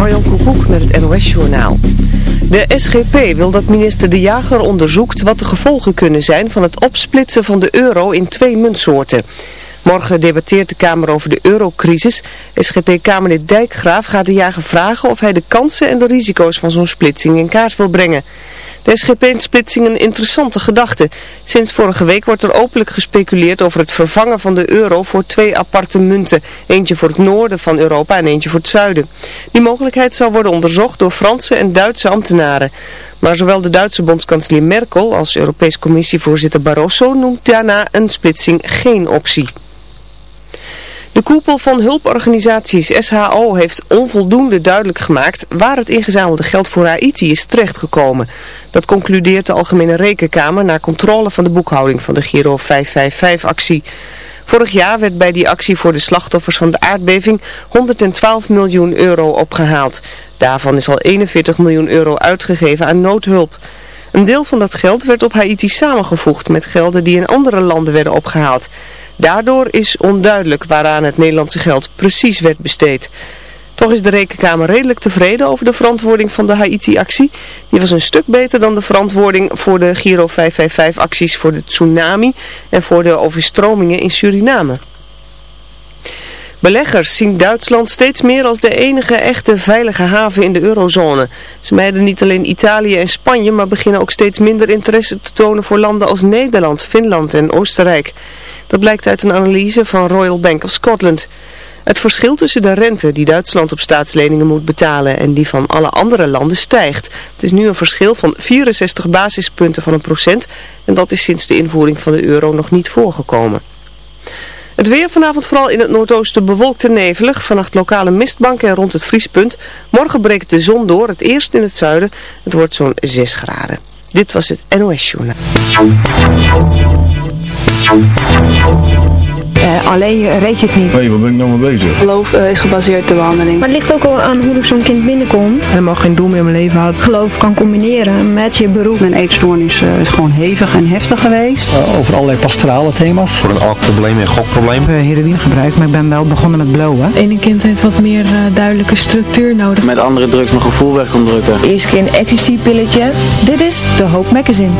Marjan Koekoek met het NOS-journaal. De SGP wil dat minister De Jager onderzoekt wat de gevolgen kunnen zijn van het opsplitsen van de euro in twee muntsoorten. Morgen debatteert de Kamer over de eurocrisis. SGP-Kamerlid Dijkgraaf gaat De Jager vragen of hij de kansen en de risico's van zo'n splitsing in kaart wil brengen. De SGP-splitsing een interessante gedachte. Sinds vorige week wordt er openlijk gespeculeerd over het vervangen van de euro voor twee aparte munten. Eentje voor het noorden van Europa en eentje voor het zuiden. Die mogelijkheid zal worden onderzocht door Franse en Duitse ambtenaren. Maar zowel de Duitse bondskanselier Merkel als Europees Commissievoorzitter Barroso noemt daarna een splitsing geen optie. De koepel van hulporganisaties SHO heeft onvoldoende duidelijk gemaakt waar het ingezamelde geld voor Haiti is terechtgekomen. Dat concludeert de Algemene Rekenkamer na controle van de boekhouding van de Giro 555-actie. Vorig jaar werd bij die actie voor de slachtoffers van de aardbeving 112 miljoen euro opgehaald. Daarvan is al 41 miljoen euro uitgegeven aan noodhulp. Een deel van dat geld werd op Haiti samengevoegd met gelden die in andere landen werden opgehaald. Daardoor is onduidelijk waaraan het Nederlandse geld precies werd besteed. Toch is de Rekenkamer redelijk tevreden over de verantwoording van de Haiti-actie. Die was een stuk beter dan de verantwoording voor de Giro 555-acties voor de tsunami en voor de overstromingen in Suriname. Beleggers zien Duitsland steeds meer als de enige echte veilige haven in de eurozone. Ze mijden niet alleen Italië en Spanje, maar beginnen ook steeds minder interesse te tonen voor landen als Nederland, Finland en Oostenrijk. Dat blijkt uit een analyse van Royal Bank of Scotland. Het verschil tussen de rente die Duitsland op staatsleningen moet betalen en die van alle andere landen stijgt. Het is nu een verschil van 64 basispunten van een procent en dat is sinds de invoering van de euro nog niet voorgekomen. Het weer vanavond vooral in het noordoosten bewolkt en nevelig. Vannacht lokale mistbanken en rond het vriespunt. Morgen breekt de zon door, het eerst in het zuiden. Het wordt zo'n 6 graden. Dit was het NOS Journaal. Uh, alleen reed je het niet. Hé, hey, waar ben ik nou mee bezig? Geloof uh, is gebaseerd op de behandeling. Maar het ligt ook al aan hoe zo'n kind binnenkomt. Helemaal geen doel meer in mijn leven had. Geloof kan combineren met je beroep. Mijn eetstoornis uh, is gewoon hevig en heftig geweest. over allerlei pastorale thema's. Voor een alkprobleem en gokprobleem. Uh, heroïne gebruik, maar ik ben wel begonnen met blowen. Ene kind heeft wat meer duidelijke structuur nodig. Met andere drugs mijn gevoel weg kon drukken. Eerst keer een ecstasy pilletje. Dit is de Hoop Magazine.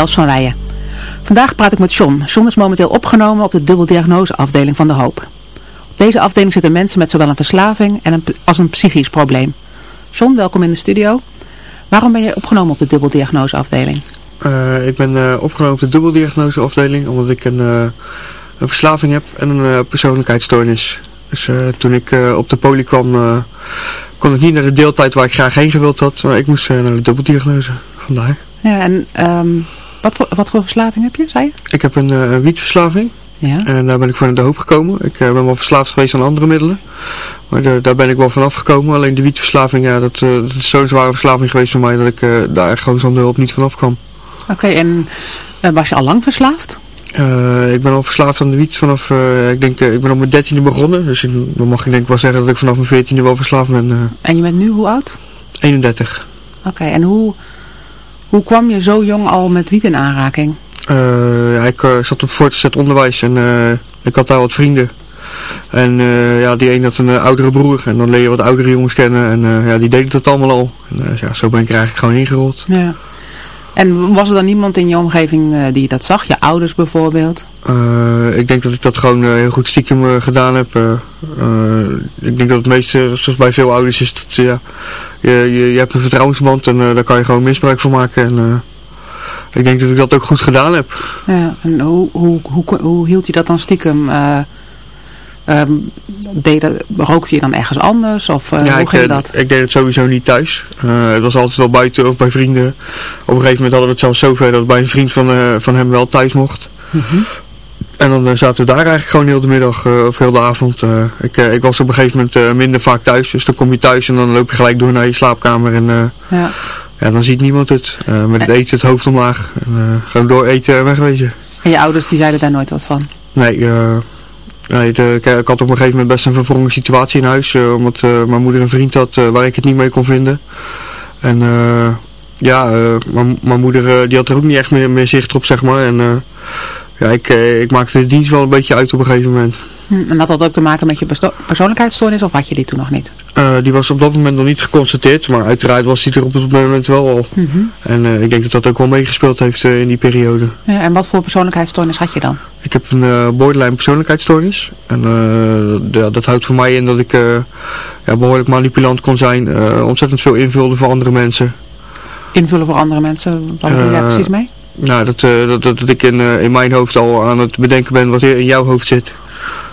Els van. Vandaag praat ik met John. John is momenteel opgenomen op de dubbeldiagnoseafdeling van De Hoop. Op deze afdeling zitten mensen met zowel een verslaving en een, als een psychisch probleem. John, welkom in de studio. Waarom ben je opgenomen op de dubbeldiagnoseafdeling? Uh, ik ben uh, opgenomen op de dubbeldiagnoseafdeling omdat ik een, uh, een verslaving heb en een persoonlijkheidsstoornis. Dus toen ik op de poli kwam, kon ik niet naar de deeltijd waar ik graag heen gewild had, maar ik moest naar de dubbeldiagnose. Vandaar. Ja, en um, wat, voor, wat voor verslaving heb je, zei je? Ik heb een, een wietverslaving. Ja. En daar ben ik voor naar de hoop gekomen. Ik ben wel verslaafd geweest aan andere middelen. Maar de, daar ben ik wel vanaf gekomen. Alleen de wietverslaving, ja, dat, dat is zo'n zware verslaving geweest voor mij dat ik daar gewoon zonder hulp niet vanaf kwam. Oké, en was je al lang verslaafd? Uh, ik ben al verslaafd aan de wiet vanaf, uh, ik denk, ik ben op mijn dertiende begonnen. Dus dan mag ik denk ik wel zeggen dat ik vanaf mijn veertiende wel verslaafd ben. En je bent nu hoe oud? 31. Oké, en hoe, hoe kwam je zo jong al met wiet in aanraking? ja, ik zat op voortgezet onderwijs en ik had daar wat vrienden. En ja, die een had een oudere broer en dan leer je wat oudere jongens kennen en ja, die deden dat allemaal al. En ja, zo ben ik er eigenlijk gewoon ingerold. Ja. En was er dan niemand in je omgeving uh, die dat zag? Je ouders bijvoorbeeld? Uh, ik denk dat ik dat gewoon uh, heel goed stiekem gedaan heb. ik denk dat het meeste, zoals bij veel ouders is, dat ja, je, je, je hebt een vertrouwensband en daar kan je gewoon misbruik van maken. En, ik denk dat ik dat ook goed gedaan heb. Ja, en hoe, hoe, hoe, hoe hield je dat dan stiekem... Um, deed dat, rookte je dan ergens anders? Of uh, ja, hoe ik, ging dat? ik deed het sowieso niet thuis. Uh, het was altijd wel buiten of bij vrienden. Op een gegeven moment hadden we het zelfs zover dat bij een vriend van, uh, van hem wel thuis mocht. Mm -hmm. En dan zaten we daar eigenlijk gewoon heel de middag of heel de avond. ik, ik was op een gegeven moment minder vaak thuis. Dus dan kom je thuis en dan loop je gelijk door naar je slaapkamer. En ja. ja, dan ziet niemand het. met het eten het hoofd omlaag. En, gewoon door eten en wegwezen. En je ouders die zeiden daar nooit wat van? Nee, Nee, de, ik, had op een gegeven moment best een verwrongen situatie in huis. Uh, omdat uh, mijn moeder een vriend had waar ik het niet mee kon vinden. En ja, mijn moeder die had er ook niet echt meer, meer zicht op, zeg maar. En ja, ik, ik maakte de dienst wel een beetje uit op een gegeven moment. Hm, en had dat ook te maken met je persoonlijkheidsstoornis of had je die toen nog niet? Uh, die was op dat moment nog niet geconstateerd, maar uiteraard was die er op dat moment wel al. Mm -hmm. En uh, ik denk dat dat ook wel meegespeeld heeft uh, in die periode. Ja, en wat voor persoonlijkheidsstoornis had je dan? Ik heb een borderline persoonlijkheidsstoornis. En ja, dat houdt voor mij in dat ik ja, behoorlijk manipulant kon zijn, ontzettend veel invulde voor andere mensen. Invullen voor andere mensen? Wat bedoel je daar precies mee? Nou, dat, dat, dat, dat ik in, in mijn hoofd al aan het bedenken ben wat in jouw hoofd zit.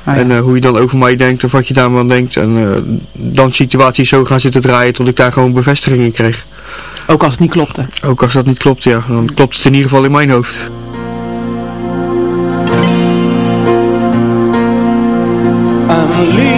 Ah, ja. En uh, hoe je dan over mij denkt of wat je daar aan denkt. En uh, dan situaties zo gaan zitten draaien tot ik daar gewoon bevestiging in kreeg. Ook als het niet klopte? Ook als dat niet klopt, ja. Dan klopt het in ieder geval in mijn hoofd. I'm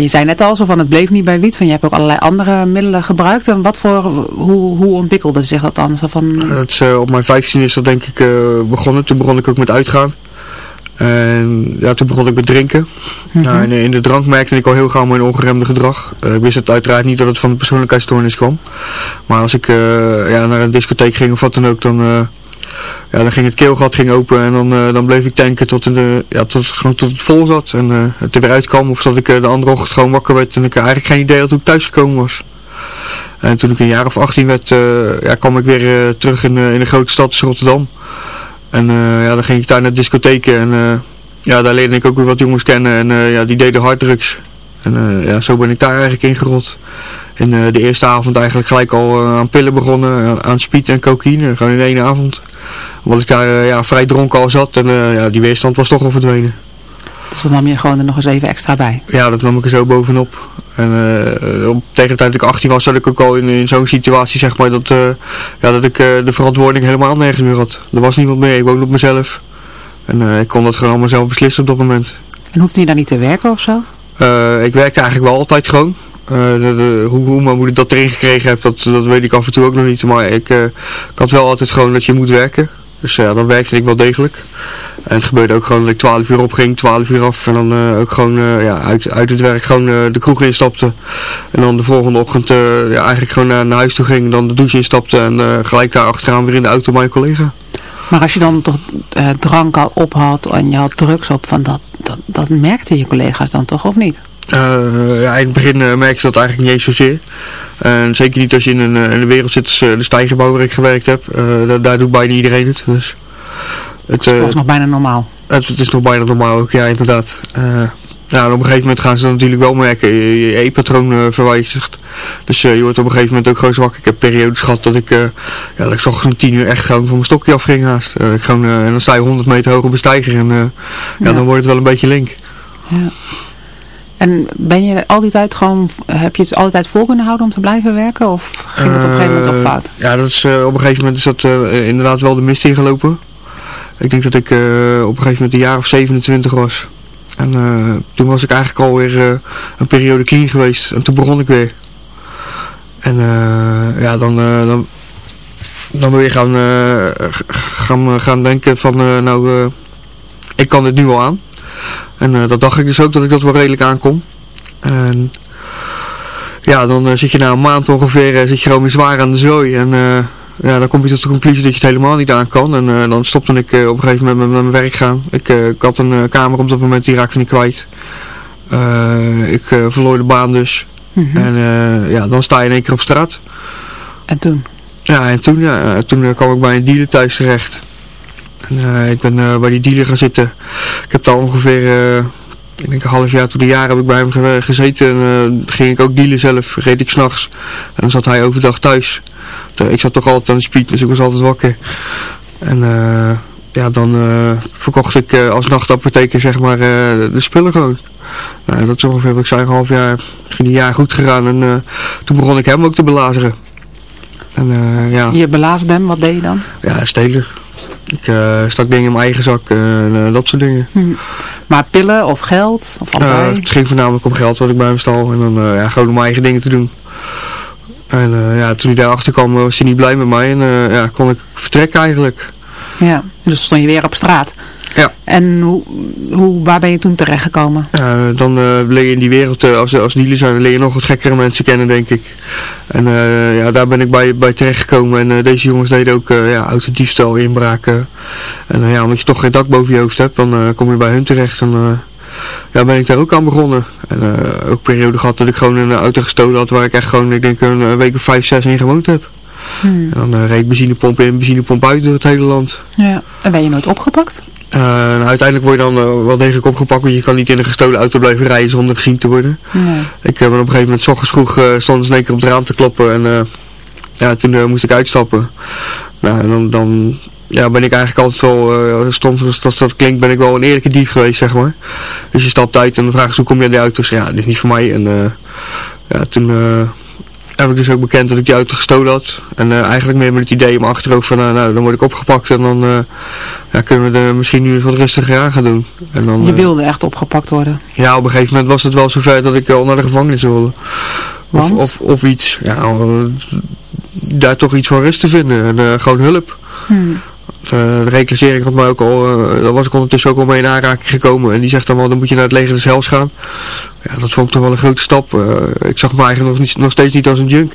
je zei net al zo van het bleef niet bij wiet. Van je hebt ook allerlei andere middelen gebruikt. En wat voor, hoe, hoe ontwikkelde zich dat dan? Zo van... dat is, op mijn 15 is dat denk ik begonnen. Toen begon ik ook met uitgaan. En ja, toen begon ik met drinken. Mm nou, en in de drank merkte ik al heel gauw mijn ongeremde gedrag. Uh, ik wist het uiteraard niet dat het van de persoonlijkheidsstoornis kwam. Maar als ik uh, ja, naar een discotheek ging of wat dan ook, dan, uh, ja, dan ging het keelgat ging open en dan, dan bleef ik tanken tot, de, ja, tot, gewoon tot het vol zat. En het er weer uitkwam of dat ik de andere ochtend gewoon wakker werd en ik eigenlijk geen idee had hoe ik thuis gekomen was. En toen ik een jaar of 18 werd, ja, kwam ik weer terug in, in de grote stad, dus Rotterdam. En uh, ja, dan ging ik daar naar discotheken en uh, ja, daar leerde ik ook weer wat jongens kennen en uh, ja, die deden harddrugs. En ja, zo ben ik daar eigenlijk ingerot. En de eerste avond eigenlijk gelijk al aan pillen begonnen, aan, speed en cocaïne, gewoon in één avond. Omdat ik daar ja, vrij dronken al zat en ja, die weerstand was toch al verdwenen. Dus dan nam je gewoon er nog eens even extra bij? Ja, dat nam ik er zo bovenop. En uh, op, tegen de tijd dat ik 18 was, zat ik ook al in, in zo'n situatie, zeg maar, dat, uh, ja, dat ik uh, de verantwoording helemaal nergens meer had. Er was niemand meer, ik woonde op mezelf. En ik kon dat gewoon allemaal zelf beslissen op dat moment. En hoefde je daar niet te werken of zo? ik werkte eigenlijk wel altijd gewoon. De, de, hoe, hoe mijn moeder dat erin gekregen heeft, dat, dat weet ik af en toe ook nog niet. Maar ik, ik had wel altijd gewoon dat je moet werken. Dus ja, dan werkte ik wel degelijk. En het gebeurde ook gewoon dat ik 12 uur opging, 12 uur af. En dan ook gewoon ja, uit, uit het werk gewoon de kroeg instapte. En dan de volgende ochtend ja, eigenlijk gewoon naar, naar huis toe ging. Dan de douche instapte en gelijk daar achteraan weer in de auto bij je collega. Maar als je dan toch drank al op had en je had drugs op, van dat, dat, dat merkten je collega's dan toch of niet? Ja, in het begin merkte je dat eigenlijk niet eens zozeer. En zeker niet als je in een, in een wereld zit als de stijgerbouw waar ik gewerkt heb. daar, daar doet bijna iedereen het. Dus. Het, is uh, nog bijna normaal. Het, het, is nog bijna normaal ook, ja inderdaad. Uh, nou, op een gegeven moment gaan ze natuurlijk wel merken, je, e-patroon uh, verwijzigt. Dus uh, je wordt op een gegeven moment ook gewoon zwak. Ik heb periodes gehad dat ik, uh, ja, dat ik zocht om tien uur echt gewoon van mijn stokje afging haast. ik gewoon, en dan sta je 100 meter hoog op een stijger en ja, ja, dan wordt het wel een beetje link. Ja. En ben je al die tijd gewoon, heb je het al die tijd vol kunnen houden om te blijven werken? Of ging het op een gegeven moment ook fout? Ja, dat is, op een gegeven moment is dat inderdaad wel de mist ingelopen. Ik denk dat ik uh, op een gegeven moment een jaar of 27 was. En uh, toen was ik eigenlijk alweer uh, een periode clean geweest. En toen begon ik weer. En ja, dan, dan, dan wil je gaan, gaan, gaan denken van, nou, ik kan dit nu wel aan. En dat dacht ik dus ook dat ik dat wel redelijk aankom. En ja, dan zit je na een maand ongeveer, zit je gewoon weer zwaar aan de zooi. En ja, dan kom je tot de conclusie dat je het helemaal niet aan kan. En uh, dan stopte ik uh, op een gegeven moment met, mijn werk gaan. Ik, uh, ik had een kamer op dat moment, die raakte niet kwijt. ik verloor de baan dus. Mm -hmm. En ja, dan sta je in één keer op straat. En toen? Ja, en toen, ja, toen kwam ik bij een dealer thuis terecht. En, ik ben bij die dealer gaan zitten. Ik heb daar ongeveer ik denk een half jaar tot een jaar heb ik bij hem gezeten. En uh, ging ik ook dealen zelf. Reed ik s'nachts. En dan zat hij overdag thuis. ik zat toch altijd aan de speed, dus ik was altijd wakker. En uh, ja, dan uh, verkocht ik als nachtapotheker zeg maar de spullen gewoon. Nou, dat is ongeveer wat ik zei, een half jaar, misschien een jaar goed gegaan. En toen begon ik hem ook te belazeren. En, ja. Je belazerde hem, wat deed je dan? Ja, stelen. Ik uh, stak dingen in mijn eigen zak en uh, dat soort dingen. Hm. Maar pillen of geld? Of het ging voornamelijk om geld wat ik bij hem stal. En dan ja, gewoon om mijn eigen dingen te doen. En ja, toen hij daarachter kwam was hij niet blij met mij. En ja, kon ik vertrekken eigenlijk. Ja, dus stond je weer op straat. Ja. En hoe, hoe, waar ben je toen terechtgekomen? Ja, dan uh, leer je in die wereld, uh, als, als dealer zijn, leer je nog wat gekkere mensen kennen, denk ik. En uh, ja, daar ben ik bij, bij terechtgekomen. En deze jongens deden ook ja, autodiefstal, inbraken. En ja, omdat je toch geen dak boven je hoofd hebt, dan kom je bij hun terecht. En ja, ben ik daar ook aan begonnen. En ook een periode gehad dat ik gewoon een auto gestolen had, waar ik echt gewoon, ik denk, een week of vijf, zes in gewoond heb. Hmm. En dan reed benzinepomp in, benzinepomp uit door het hele land. Ja. En ben je nooit opgepakt? Uh, nou, uiteindelijk word je dan uh, wel degelijk opgepakt, want je kan niet in een gestolen auto blijven rijden zonder gezien te worden. Nee. Ik heb op een gegeven moment, s ochtends vroeg, uh, stond ze in één keer op het raam te kloppen en ja, toen moest ik uitstappen. Nou, en dan, dan ja, ben ik eigenlijk altijd wel, stom zoals dat, dat klinkt, ben ik wel een eerlijke dief geweest, zeg maar. Dus je stapt uit en dan vragen ze hoe kom je aan die auto? Dus ja, dit is niet voor mij. En ja, toen heb ik dus ook bekend dat ik die auto gestolen had. En uh, eigenlijk meer met het idee in mijn achterhoofd van, uh, nou, dan word ik opgepakt en dan uh, ja, kunnen we er misschien nu wat rustiger aan gaan doen. En dan, je wilde echt opgepakt worden? Ja, op een gegeven moment was het wel zover dat ik al naar de gevangenis wilde. Of, of, of, iets, ja, daar toch iets van rust te vinden en gewoon hulp. Hmm. De reclassering had mij ook al, daar was ik ondertussen ook al mee in aanraking gekomen. En die zegt dan wel, dan moet je naar het leger des hels gaan. Ja, dat vond ik toch wel een grote stap. ik zag me eigenlijk nog, niet, nog steeds niet als een junk.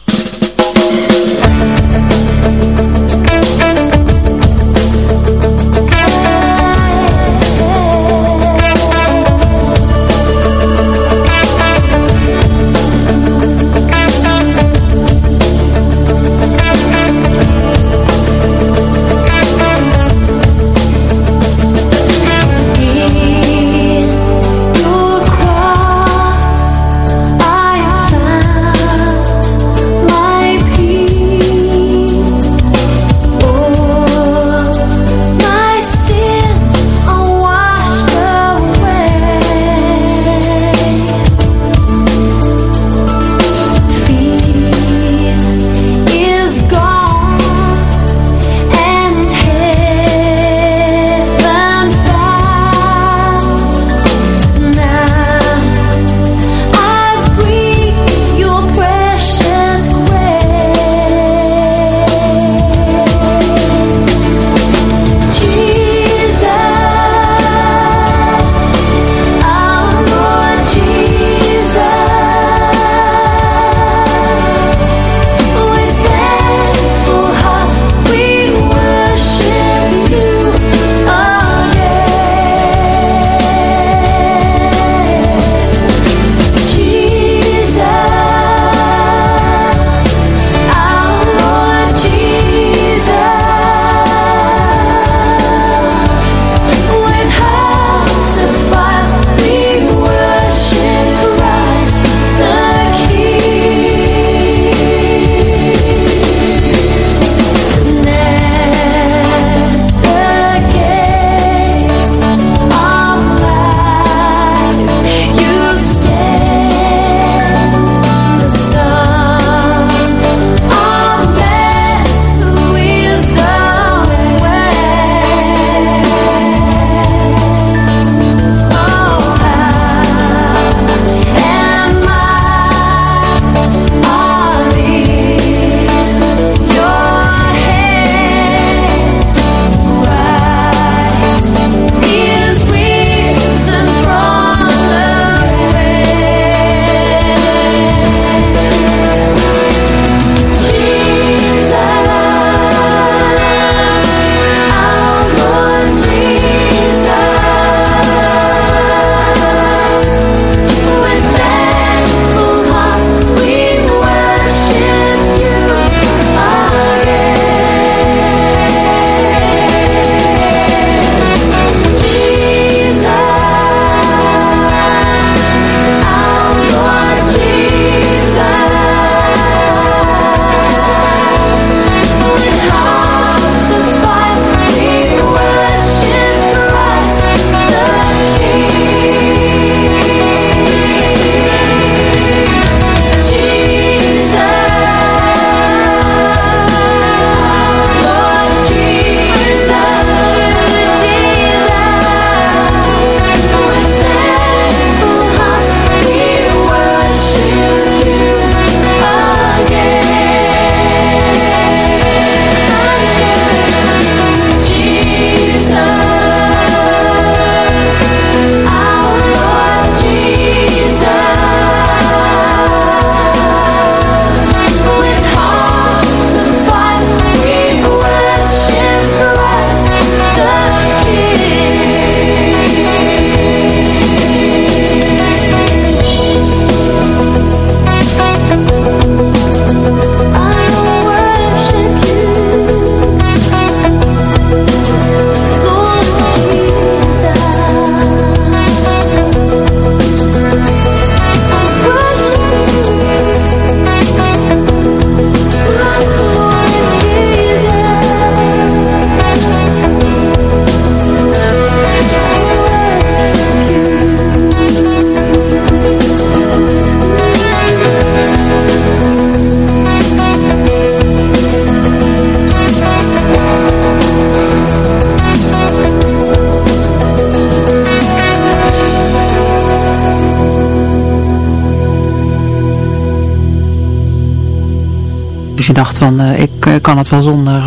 Dus je dacht van, ik kan het wel zonder,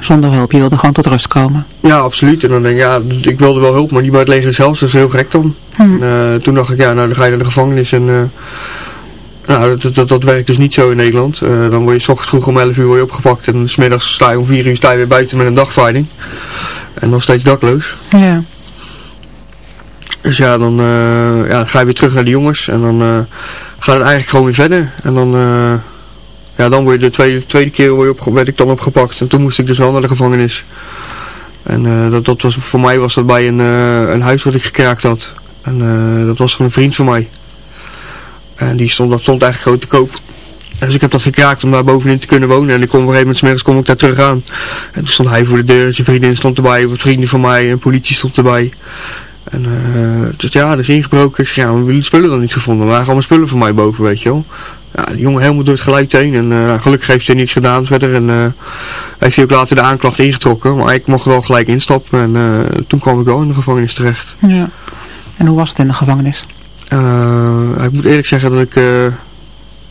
zonder hulp. Je wilde gewoon tot rust komen. Ja, absoluut. En dan denk ik, ja, ik wilde wel hulp, maar niet bij het leger zelf. Dat is heel gek dan. Hmm. toen dacht ik, ja, nou dan ga je naar de gevangenis en... Nou, dat, dat, dat, werkt dus niet zo in Nederland. dan word je s ochtends vroeg om 11 uur word je opgepakt en smiddags sta je om 4 uur sta je weer buiten met een dagvaarding. En nog steeds dakloos. Ja. Dus ja, dan uh, ja, ga je weer terug naar de jongens en dan uh, gaat het eigenlijk gewoon weer verder. En dan, ja, dan word je de tweede, tweede keer word werd ik dan opgepakt. En toen moest ik dus wel naar de gevangenis. En dat, dat was, voor mij was dat bij een, een huis wat ik gekraakt had. En dat was van een vriend van mij. En die stond, dat stond eigenlijk gewoon te koop. Dus ik heb dat gekraakt om daar bovenin te kunnen wonen. En ik kom op een gegeven moment, kom ik daar terug aan. En toen stond hij voor de deur, zijn vriendin stond erbij, wat vrienden van mij, en politie stond erbij. En uh, dus ja, er is ingebroken. Ik zeg, ja, hebben jullie spullen dan niet gevonden? Er waren allemaal spullen van mij boven, weet je wel. Ja, die jongen helemaal door het geluid heen. En uh, gelukkig heeft hij niets gedaan verder. En uh, heeft hij ook later de aanklacht ingetrokken. Maar ik mocht wel gelijk instappen. En uh, toen kwam ik wel in de gevangenis terecht. Ja. En hoe was het in de gevangenis? ik moet eerlijk zeggen dat ik,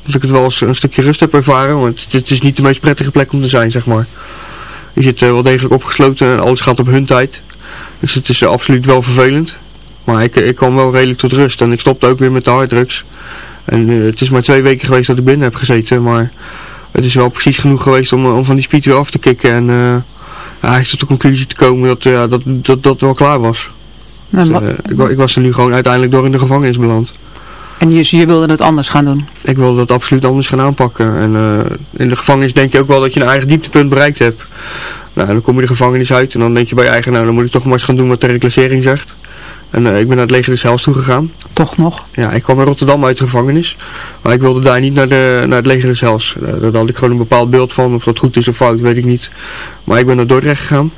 dat ik het wel eens een stukje rust heb ervaren. Want het, het, is niet de meest prettige plek om te zijn, zeg maar. Je zit wel degelijk opgesloten en alles gaat op hun tijd. Dus het is absoluut wel vervelend. Maar ik, ik kwam wel redelijk tot rust. En ik stopte ook weer met de harddrugs. En uh, het is maar twee weken geweest dat ik binnen heb gezeten. Maar het is wel precies genoeg geweest om, om van die speed weer af te kicken. En uh, eigenlijk tot de conclusie te komen dat uh, dat, dat, dat wel klaar was. Dus, ik, ik, was er nu gewoon uiteindelijk door in de gevangenis beland. En je, je wilde het anders gaan doen? Ik wilde dat absoluut anders gaan aanpakken. En in de gevangenis denk je ook wel dat je een eigen dieptepunt bereikt hebt. Nou, dan kom je de gevangenis uit en dan denk je bij je eigen, nou dan moet ik toch maar eens gaan doen wat de reclassering zegt. En uh, ik ben naar het leger de Hels toe gegaan. Toch nog? Ja, ik kwam in Rotterdam uit de gevangenis. Maar ik wilde daar niet naar, de, naar het leger de Hels. Uh, daar had ik gewoon een bepaald beeld van. Of dat goed is of fout, weet ik niet. Maar ik ben naar Dordrecht gegaan.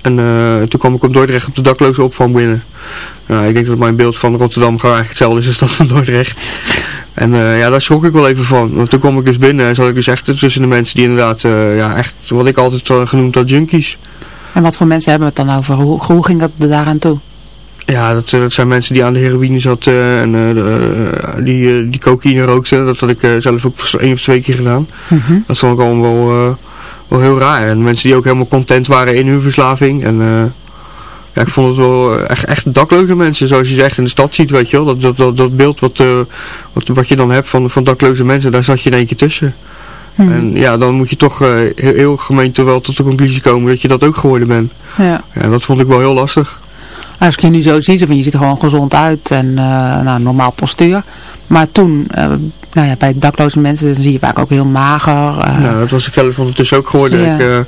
En uh, toen kwam ik op Dordrecht op de dakloze opvang binnen. Nou, ik denk dat mijn beeld van Rotterdam gewoon eigenlijk hetzelfde is als dat van Dordrecht. En uh, ja, daar schrok ik wel even van. Want toen kwam ik dus binnen en zat ik dus echt tussen de mensen die inderdaad, uh, ja, echt wat ik altijd genoemd had, junkies. En wat voor mensen hebben we het dan over? Hoe, hoe ging dat daaraan toe? Ja, dat, dat zijn mensen die aan de heroïne zaten en de, die, die cocaïne rookten. Dat had ik zelf ook één of twee keer gedaan. -hmm. Dat vond ik allemaal wel, wel heel raar. En mensen die ook helemaal content waren in hun verslaving. En ja, ik vond het wel echt, echt dakloze mensen, zoals je ze echt in de stad ziet, weet je wel. Dat, dat, dat, dat beeld wat, wat, wat je dan hebt van, van dakloze mensen, daar zat je in één keer tussen. Hmm. En ja, dan moet je toch uh, heel, heel gemeente wel tot de conclusie komen dat je dat ook geworden bent. Ja. ja dat vond ik wel heel lastig. Als ik je nu zo zie, van je ziet er gewoon gezond uit en uh, nou, normaal postuur. Maar toen, nou ja, bij dakloze mensen dan zie je vaak ook heel mager. nou, dat was ik zelf ondertussen ook geworden. Ja. Ik,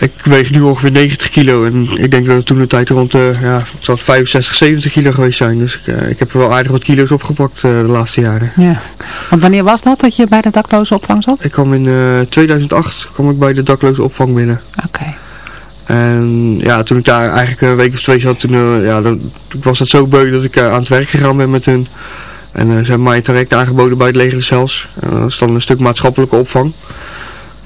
ik weeg nu ongeveer 90 kilo en ik denk dat het toen de tijd rond de, ja, het zal 65, 70 kilo geweest zijn. Dus ik, uh, ik heb wel aardig wat kilo's opgepakt uh, de laatste jaren. Ja. Want wanneer was dat dat je bij de dakloze opvang zat? Ik kwam in uh, 2008 kwam ik bij de dakloze opvang binnen. Oké. Okay. En ja, toen ik daar eigenlijk een week of twee zat, toen, ja, dan, toen was dat zo beu dat ik aan het werk gegaan ben met hun. En ze hebben mij direct aangeboden bij het leger zelfs. En dat is dan een stuk maatschappelijke opvang.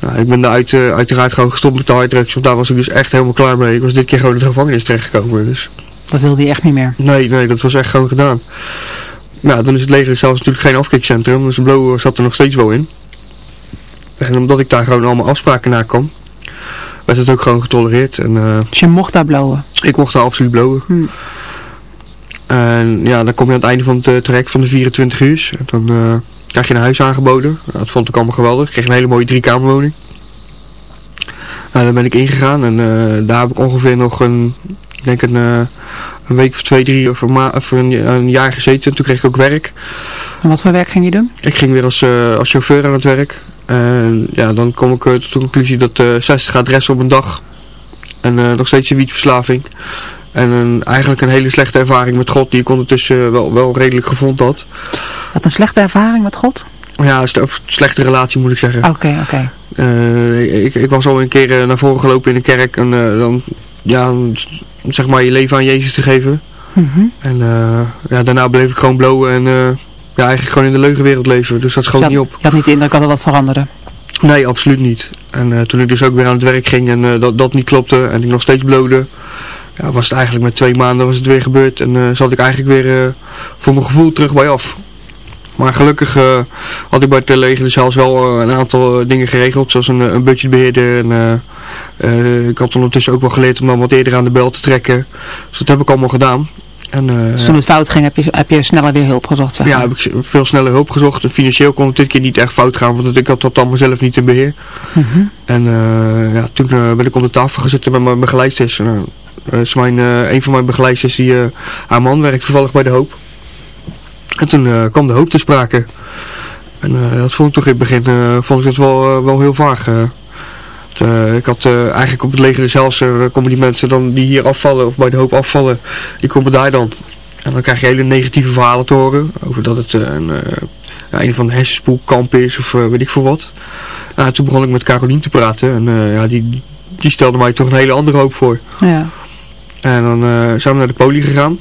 Nou, ik ben daar uit, uiteraard gewoon gestopt met de harddrugs, want daar was ik dus echt helemaal klaar mee. Ik was dit keer gewoon in de gevangenis terechtgekomen. Dus. Dat wilde je echt niet meer? Nee, nee, dat was echt gewoon gedaan. Nou, dan is het leger zelfs natuurlijk geen afkikcentrum, dus blow zat er nog steeds wel in. En omdat ik daar gewoon allemaal afspraken naar kwam, werd het ook gewoon getolereerd. En, uh, dus je mocht daar blowen? Ik mocht daar absoluut blowen. Hm. En ja, dan kom je aan het einde van het uh, traject van de 24 uur. En dan uh, krijg je een huis aangeboden. Dat vond ik allemaal geweldig. Ik kreeg een hele mooie driekamerwoning. Nou, daar ben ik ingegaan en uh, daar heb ik ongeveer nog een, ik denk een, uh, een week of twee, drie of, een, ma of een, een, jaar gezeten. Toen kreeg ik ook werk. En wat voor werk ging je doen? Ik ging weer als, uh, als chauffeur aan het werk. En ja, dan kom ik tot de conclusie dat 60 adressen op een dag. En nog steeds een wietverslaving. En een, eigenlijk een hele slechte ervaring met God die ik ondertussen wel, wel redelijk gevonden had. Wat een slechte ervaring met God? Ja, een slechte relatie moet ik zeggen. Oké, oké. Uh, ik, ik, was al een keer naar voren gelopen in de kerk en uh, dan, ja, zeg maar je leven aan Jezus te geven. Mm -hmm. En ja, daarna bleef ik gewoon blowen en ja, eigenlijk gewoon in de leugenwereld leven. Dus dat schoot had, niet op. Je had niet de indruk dat er wat veranderde? Nee, absoluut niet. En toen ik dus ook weer aan het werk ging en dat, dat niet klopte en ik nog steeds blode, ja, was het eigenlijk met twee maanden was het weer gebeurd en zat ik eigenlijk weer voor mijn gevoel terug bij af. Maar gelukkig had ik bij het leger zelfs wel een aantal dingen geregeld, zoals een, een budgetbeheerder. En, ik had ondertussen ook wel geleerd om dan wat eerder aan de bel te trekken. Dus dat heb ik allemaal gedaan. En, dus toen het fout ging, heb je, heb je sneller weer hulp gezocht? Zeg Ja, heb ik veel sneller hulp gezocht. En financieel kon het dit keer niet echt fout gaan, want ik had dat allemaal zelf niet in beheer. Mm -hmm. En ja, toen ben ik om de tafel gezeten met mijn begeleiders. Uh, is mijn, een van mijn begeleiders, die, haar man werkt toevallig bij De Hoop. En toen kwam De Hoop te sprake. En dat vond ik toch in het begin vond ik dat wel, wel heel vaag. Ik had eigenlijk op het leger zelfs, komen die mensen dan die hier afvallen of bij De Hoop afvallen, die komen daar dan. En dan krijg je hele negatieve verhalen te horen over dat het een, een van de hersenspoelkamp is of weet ik veel wat. toen begon ik met Carolien te praten en ja, die, die stelde mij toch een hele andere hoop voor. Ja. En dan zijn we naar de poli gegaan.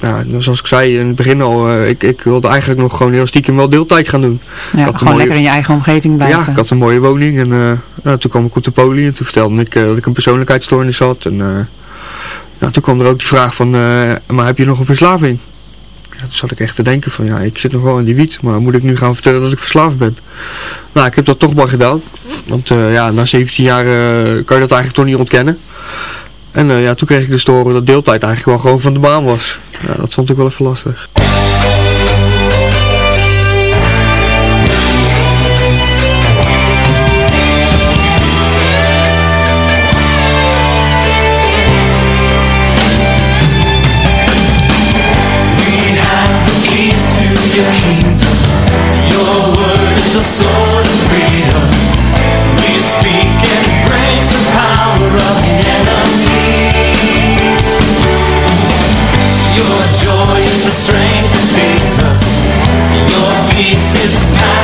Nou, zoals ik zei in het begin al, uh, ik, ik wilde eigenlijk nog gewoon heel stiekem wel deeltijd gaan doen. Ja, gewoon mooie... lekker in je eigen omgeving blijven. Ja, ik had een mooie woning en uh, nou, toen kwam ik op de poli en toen vertelde ik dat ik een persoonlijkheidsstoornis had. En nou, toen kwam er ook die vraag van, maar heb je nog een verslaving? Ja, toen zat ik echt te denken van, ja, ik zit nog wel in die wiet, maar moet ik nu gaan vertellen dat ik verslaafd ben? Nou, ik heb dat toch maar gedaan. Want ja, na 17 jaar kan je dat eigenlijk toch niet ontkennen. En uh, ja, toen kreeg ik dus te horen dat deeltijd eigenlijk wel gewoon van de baan was. Ja, dat vond ik wel even lastig. Is the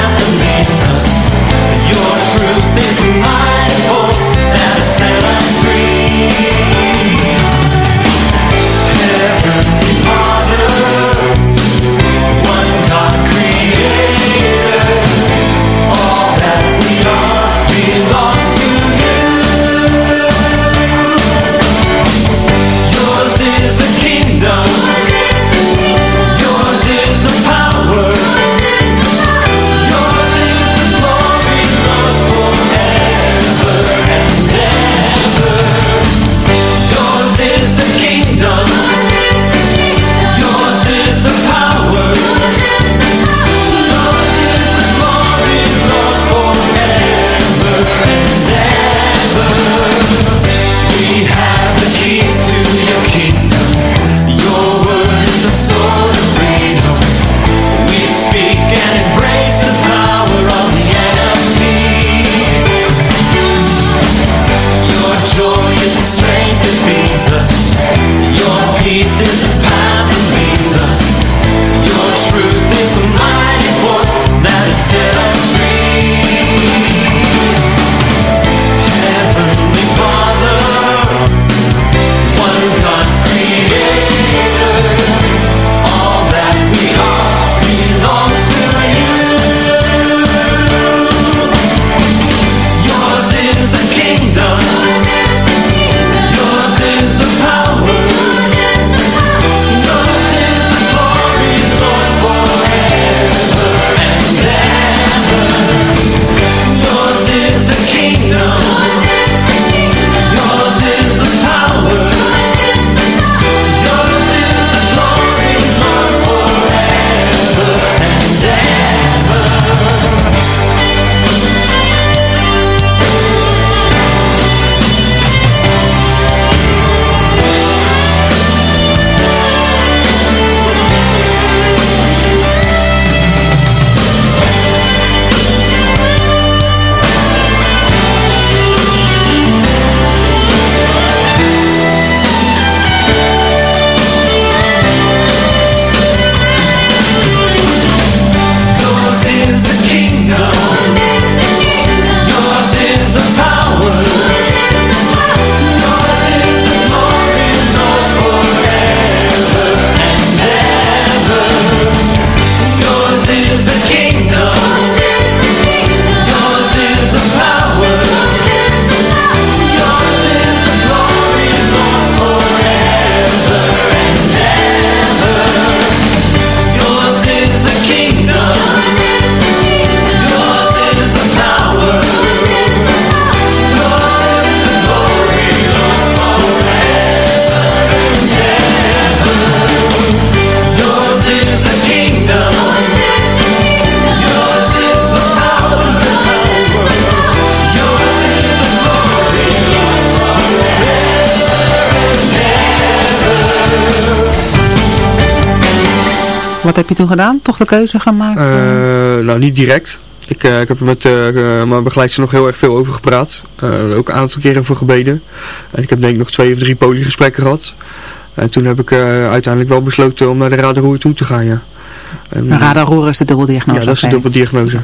Wat heb je toen gedaan? Toch de keuze gemaakt? Uh, nou, niet direct. Ik, uh, ik heb er met uh, mijn begeleidster nog heel erg veel over gepraat. ook een aantal keren voor gebeden. En ik heb denk ik nog twee of drie poliegesprekken gehad. En toen heb ik uiteindelijk wel besloten om naar de radarroer toe te gaan, ja. En, radarroer is de dubbeldiagnose? Ja, dat is de dubbeldiagnose.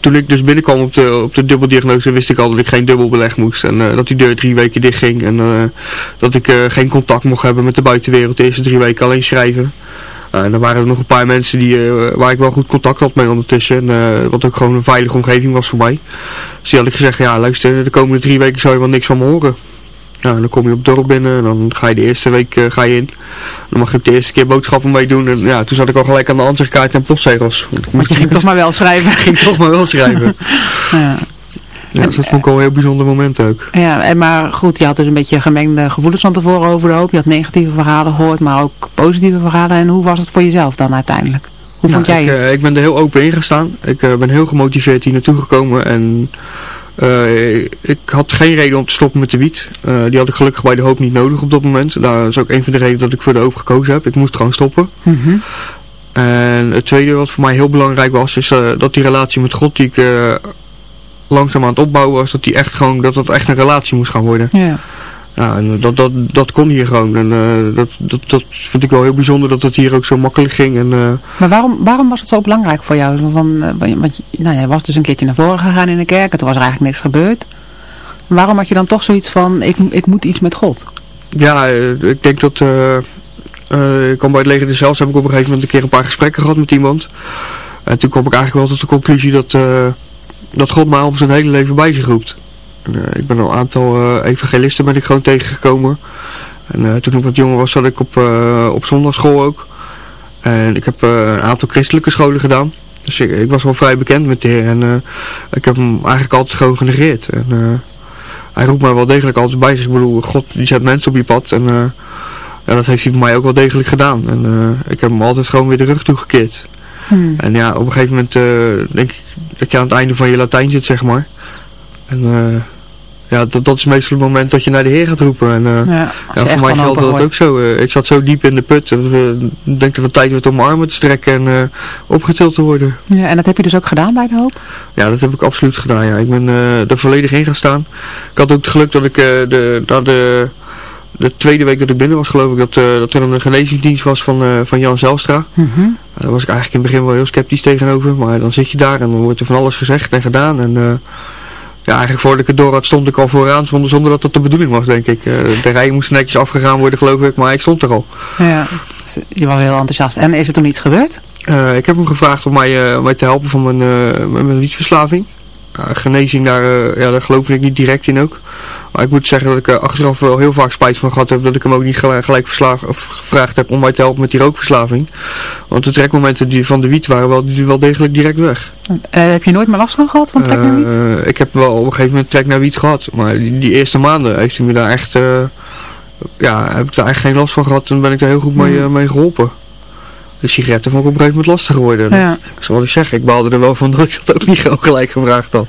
toen ik dus binnenkwam op de, op de dubbeldiagnose wist ik al dat ik geen dubbelbeleg moest. En dat die deur drie weken dicht ging. En dat ik geen contact mocht hebben met de buitenwereld de eerste drie weken alleen schrijven. Uh, en er waren er nog een paar mensen die, uh, waar ik wel goed contact had mee ondertussen. En, uh, wat ook gewoon een veilige omgeving was voor mij. Dus die had ik gezegd, ja luister, de komende drie weken zou je wel niks van me horen. Ja, en dan kom je op het dorp binnen en dan ga je de eerste week ga je in. Dan mag ik de eerste keer boodschappen mee doen. En ja, toen zat ik al gelijk aan de ansichtkaart en postzegels. Want je ging toch maar wel schrijven. ging toch maar wel schrijven. ja. Ja, dus dat vond ik wel een heel bijzonder moment ook. Ja, en maar goed, je had dus een beetje gemengde gevoelens van tevoren over de hoop. Je had negatieve verhalen gehoord, maar ook positieve verhalen. En hoe was het voor jezelf dan uiteindelijk? Hoe vond nou, jij ik, het? Uh, ik ben er heel open in gestaan. Ik uh, ben heel gemotiveerd hier naartoe gekomen. En uh, ik had geen reden om te stoppen met de wiet. die had ik gelukkig bij de hoop niet nodig op dat moment. Daar is ook een van de redenen dat ik voor de hoop gekozen heb. Ik moest gewoon stoppen. Mm -hmm. En het tweede wat voor mij heel belangrijk was, is dat die relatie met God die ik langzaam aan het opbouwen was, dat die echt gewoon, dat dat echt een relatie moest gaan worden. Ja. Ja, en dat, dat, dat kon hier gewoon. En uh, dat, dat, dat vind ik wel heel bijzonder dat het hier ook zo makkelijk ging. En, uh, maar waarom, waarom was het zo belangrijk voor jou? Van, uh, want nou, jij was dus een keertje naar voren gegaan in de kerk en toen was er eigenlijk niks gebeurd. Waarom had je dan toch zoiets van, ik, ik moet iets met God? Ja, ik denk dat... ik kwam bij het leger dus zelfs heb ik op een gegeven moment een keer een paar gesprekken gehad met iemand. En toen kwam ik eigenlijk wel tot de conclusie dat dat God mij al zijn hele leven bij zich roept. En, uh, ik ben al een aantal uh, evangelisten ben ik gewoon tegengekomen. En uh, toen ik wat jonger was, zat ik op, op zondagschool ook. En ik heb een aantal christelijke scholen gedaan. Dus ik, ik, was wel vrij bekend met de Heer. En ik heb hem eigenlijk altijd gewoon genegeerd. En hij roept mij wel degelijk altijd bij zich. Ik bedoel, God die zet mensen op je pad. En ja, dat heeft hij voor mij ook wel degelijk gedaan. En ik heb hem altijd gewoon weer de rug toegekeerd. Hmm. En ja, op een gegeven moment uh, denk ik dat je aan het einde van je Latijn zit, zeg maar. En uh, ja, dat, dat is meestal het moment dat je naar de Heer gaat roepen. En uh, ja, ja voor mij geldt dat ook zo. ik zat zo diep in de put. En ik denk dat het tijd werd om mijn armen te strekken en opgetild te worden. Ja, en dat heb je dus ook gedaan bij de hoop? Ja, dat heb ik absoluut gedaan. Ja. Ik ben er volledig in gaan staan. Ik had ook het geluk dat ik de, dat de de tweede week dat ik binnen was geloof ik dat, uh, dat er een genezingsdienst was van, uh, van Jan Zelstra. Mm -hmm. uh, daar was ik eigenlijk in het begin wel heel sceptisch tegenover. Maar dan zit je daar en dan wordt er van alles gezegd en gedaan. En ja, eigenlijk voordat ik het door had stond ik al vooraan zonder, zonder dat dat de bedoeling was denk ik. de rij moest netjes afgegaan worden geloof ik, maar ik stond er al. Ja, je was heel enthousiast. En is er toen iets gebeurd? ik heb hem gevraagd om mij, mij te helpen van mijn, met mijn wietsverslaving. Genezing daar, ja, daar geloof ik niet direct in ook. Maar ik moet zeggen dat ik er achteraf wel heel vaak spijt van gehad heb dat ik hem ook niet gelijk, gelijk of gevraagd heb om mij te helpen met die rookverslaving. Want de trekmomenten die van de wiet waren wel, die wel degelijk direct weg. Uh, heb je nooit meer last van gehad van trek naar wiet? Uh, ik heb wel op een gegeven moment trek naar wiet gehad. Maar die, die eerste maanden heeft hij me daar echt, uh, ja, heb ik daar echt geen last van gehad en ben ik daar heel goed mee, Hmm. mee geholpen. De sigaretten vond ik op een gegeven moment lastig geworden. Ja. Ik zal wel eens zeggen, ik baalde er wel van dat ik dat ook niet gelijk gevraagd had.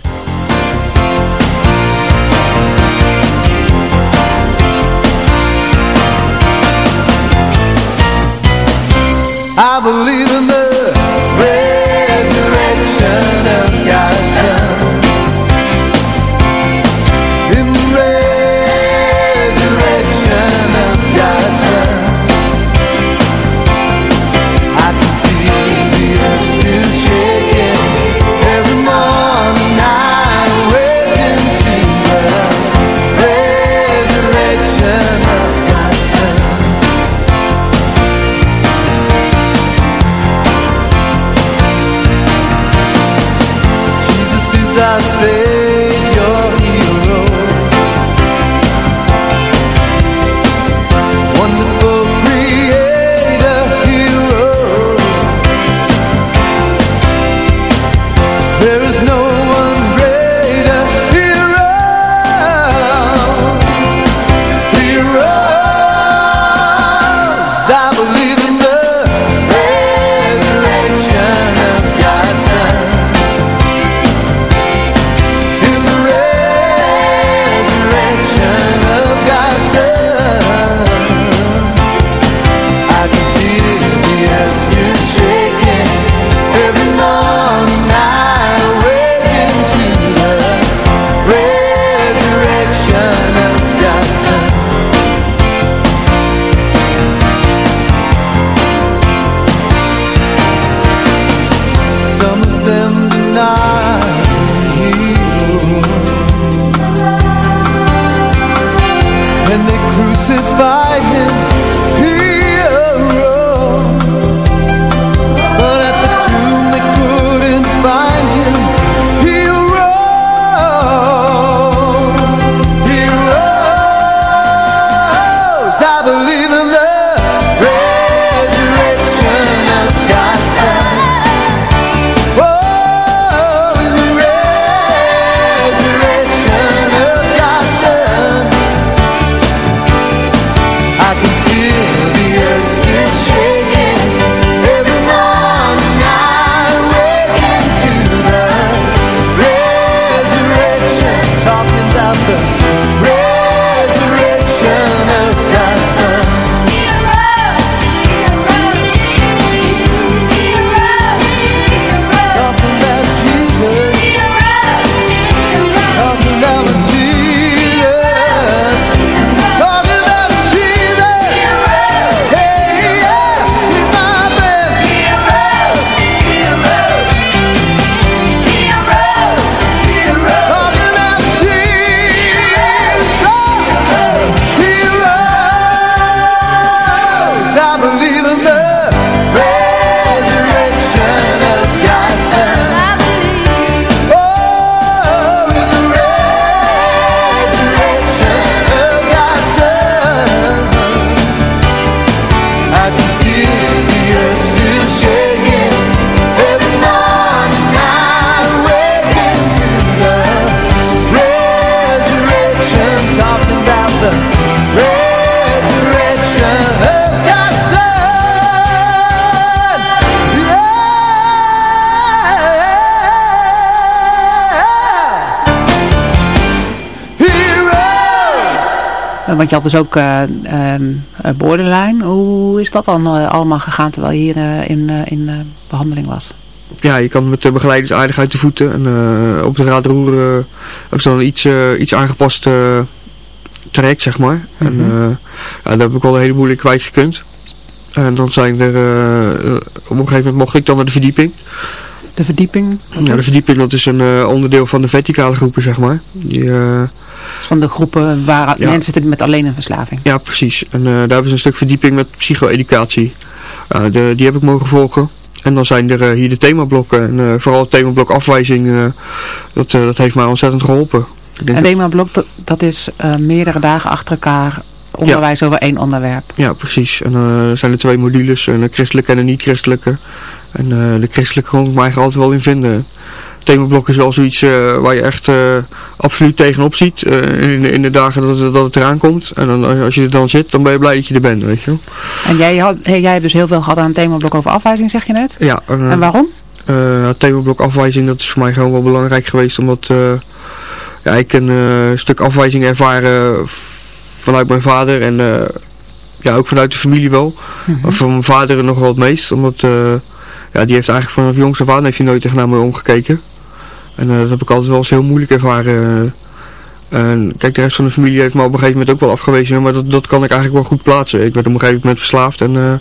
Dus ook uh, um, borderline. Hoe is dat dan uh, allemaal gegaan terwijl je hier uh, in, in behandeling was? Ja, je kan met de begeleiders aardig uit de voeten. En op de raadroer hebben ze dan iets, iets aangepast traject, zeg maar. Mm -hmm. En ja, daar heb ik wel een heleboel in kwijt gekund. En dan zijn er, op een gegeven moment mocht ik dan naar de verdieping. De verdieping? Ja, de verdieping dat is een onderdeel van de verticale groepen, zeg maar. Die van de groepen waar ja. mensen zitten met alleen een verslaving. Ja, precies. En uh, daar hebben ze een stuk verdieping met psycho-educatie. Uh, de, die heb ik mogen volgen. En dan zijn er uh, hier de themablokken. En vooral het themablok afwijzing, dat, dat heeft mij ontzettend geholpen. En het themablok, dat, dat is meerdere dagen achter elkaar onderwijs ja. over één onderwerp. Ja, precies. En dan zijn er twee modules, een christelijke en een niet-christelijke. En de christelijke kon ik me eigenlijk altijd wel in vinden themablok is wel zoiets uh, waar je echt uh, absoluut tegenop ziet uh, in, in de dagen dat het, dat het eraan komt. En dan, als je er dan zit, dan ben je blij dat je er bent, weet je En jij, had, jij hebt dus heel veel gehad aan een themablok over afwijzing, zeg je net? Ja. en waarom? het themablok afwijzing, dat is voor mij gewoon wel belangrijk geweest, omdat ja, ik een stuk afwijzing ervaren vanuit mijn vader en ja, ook vanuit de familie wel. Mm -hmm. Van mijn vader nog wel het meest, omdat ja, die heeft eigenlijk vanaf jongs af aan heeft hij nooit tegen naar me omgekeken. En uh, dat heb ik altijd wel eens heel moeilijk ervaren. En kijk, de rest van de familie heeft me op een gegeven moment ook wel afgewezen, maar dat, dat kan ik eigenlijk wel goed plaatsen. Ik werd op een gegeven moment verslaafd en uh,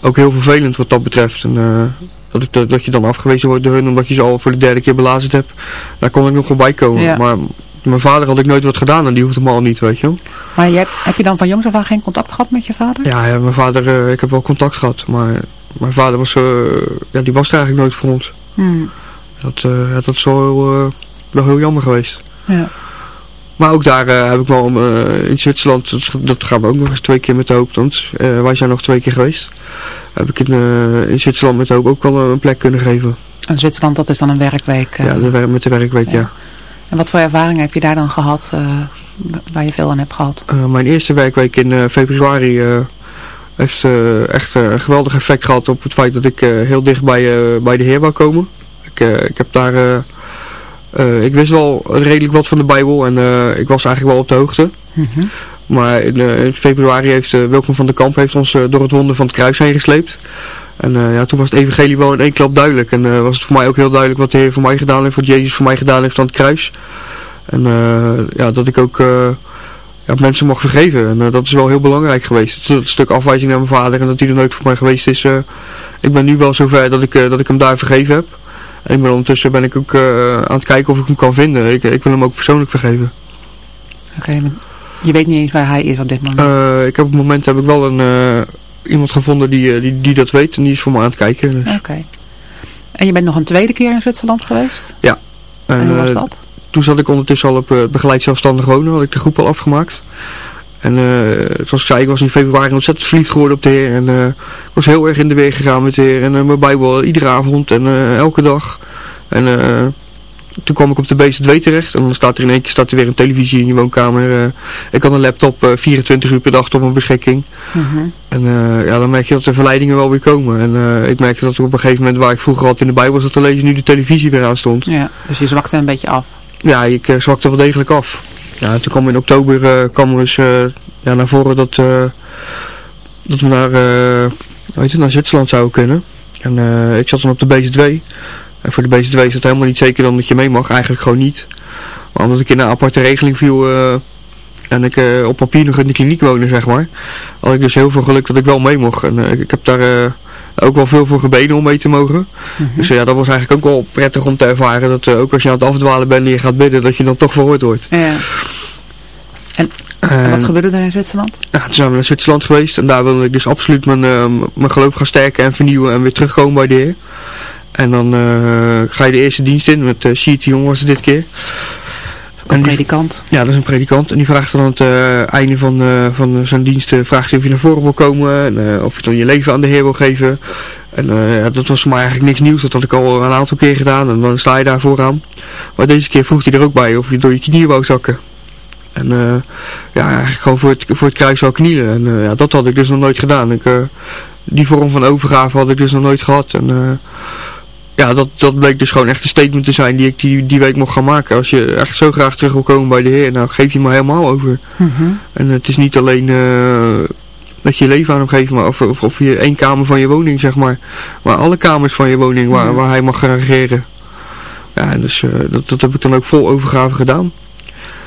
ook heel vervelend wat dat betreft. En, uh, dat, ik, dat, dat, je dan afgewezen wordt door hun omdat je ze al voor de derde keer belazerd hebt, daar kon ik nog wel bij komen. Ja. Maar mijn vader had ik nooit wat gedaan en die hoefde me al niet, weet je wel. Maar je hebt, heb je dan van jongs af aan geen contact gehad met je vader? Ja, ja mijn vader, ik heb wel contact gehad, maar mijn vader was, ja, die was er eigenlijk nooit voor ons. Hmm. Dat, ja, dat is wel heel, wel heel jammer geweest. Ja. Maar ook daar heb ik wel in Zwitserland, dat, dat, gaan we ook nog eens twee keer met de hoop. Want wij zijn nog twee keer geweest. Heb ik in, in Zwitserland met de hoop ook wel een plek kunnen geven. En Zwitserland, dat is dan een werkweek? ja, de, met de werkweek, ja. ja. En wat voor ervaring heb je daar dan gehad, waar je veel aan hebt gehad? mijn eerste werkweek in februari heeft echt een geweldig effect gehad op het feit dat ik heel dicht bij, bij de Heer wou komen. Ik, ik heb daar, ik wist wel redelijk wat van de Bijbel en ik was eigenlijk wel op de hoogte. Mm -hmm. Maar in, in, februari heeft Welkom van de Kamp heeft ons door het wonder van het kruis heen gesleept. En ja, toen was het evangelie wel in één klap duidelijk. En was het voor mij ook heel duidelijk wat de Heer voor mij gedaan heeft, wat Jezus voor mij gedaan heeft aan het kruis. En ja, dat ik ook ja, mensen mag vergeven. En dat is wel heel belangrijk geweest. Het, stuk afwijzing naar mijn vader en dat hij er nooit voor mij geweest is. Ik ben nu wel zover dat ik, dat ik hem daar vergeven heb. Ik ben ondertussen ben ik ook aan het kijken of ik hem kan vinden. Ik, ik wil hem ook persoonlijk vergeven. Oké, okay, je weet niet eens waar hij is op dit moment? ik heb op het moment heb ik wel een, iemand gevonden die, die, die dat weet. En die is voor me aan het kijken. Dus. Oké. Okay. En je bent nog een tweede keer in Zwitserland geweest? Ja. En, en hoe was dat? toen zat ik ondertussen al op begeleid zelfstandig wonen, had ik de groep al afgemaakt. En uh, zoals ik zei, ik was in februari ontzettend verliefd geworden op de Heer. En uh, ik was heel erg in de weer gegaan met de Heer. En mijn Bijbel iedere avond en elke dag. En toen kwam ik op de BZW terecht. En dan staat er in één keer staat er weer een televisie in je woonkamer. ik had een laptop 24 uur per dag tot mijn beschikking. -hmm. En ja, dan merk je dat de verleidingen wel weer komen. En ik merkte dat op een gegeven moment waar ik vroeger altijd in de Bijbel zat te lezen, nu de televisie weer aan stond. Ja, dus je zwakte een beetje af. Ja, ik zwakte wel degelijk af. Ja, toen kwam in oktober uh, kwam we dus, uh, ja, naar voren dat, dat we naar, weet je, naar Zwitserland zouden kunnen. En ik zat dan op de BZW. En voor de BZW is het helemaal niet zeker dan dat je mee mag. Eigenlijk gewoon niet. Omdat ik in een aparte regeling viel en ik op papier nog in de kliniek woonde, zeg maar. Had ik dus heel veel geluk dat ik wel mee mocht. En ik heb daar ook wel veel voor gebeden om mee te mogen. Mm -hmm. Dus ja, dat was eigenlijk ook wel prettig om te ervaren. Dat uh, ook als je aan het afdwalen bent en je gaat bidden, dat je dan toch verhoord wordt. Ja. En, en wat gebeurde er in Zwitserland? Ja, toen zijn we naar Zwitserland geweest. En daar wilde ik dus absoluut mijn, mijn geloof gaan sterken en vernieuwen en weer terugkomen bij de Heer. En dan uh, ga je de eerste dienst in met uh, Siet Jong was het dit keer. Een predikant. Ja, dat is een predikant. En die vraagt dan aan het uh, einde van, uh, van zijn dienst, uh, vraagt hij of je naar voren wil komen. En of je dan je leven aan de Heer wil geven. En ja, dat was voor mij eigenlijk niks nieuws. Dat had ik al een aantal keer gedaan. En dan sta je daar vooraan. Maar deze keer vroeg hij er ook bij of je door je knieën wou zakken. En ja, eigenlijk gewoon voor het, voor het kruis zou knielen. En ja, dat had ik dus nog nooit gedaan. Ik, die vorm van overgave had ik dus nog nooit gehad. En ja, dat, dat bleek dus gewoon echt een statement te zijn die ik die, die week mocht gaan maken. Als je echt zo graag terug wil komen bij de Heer, nou geef je me helemaal over. Mhm. En het is niet alleen eh, dat je je leven aan hem geeft, maar of, of, of je één kamer van je woning, zeg maar. Maar alle kamers van je woning waar, Mhm. waar hij mag gaan regeren. Ja, dus eh, dat, dat heb ik dan ook vol overgave gedaan.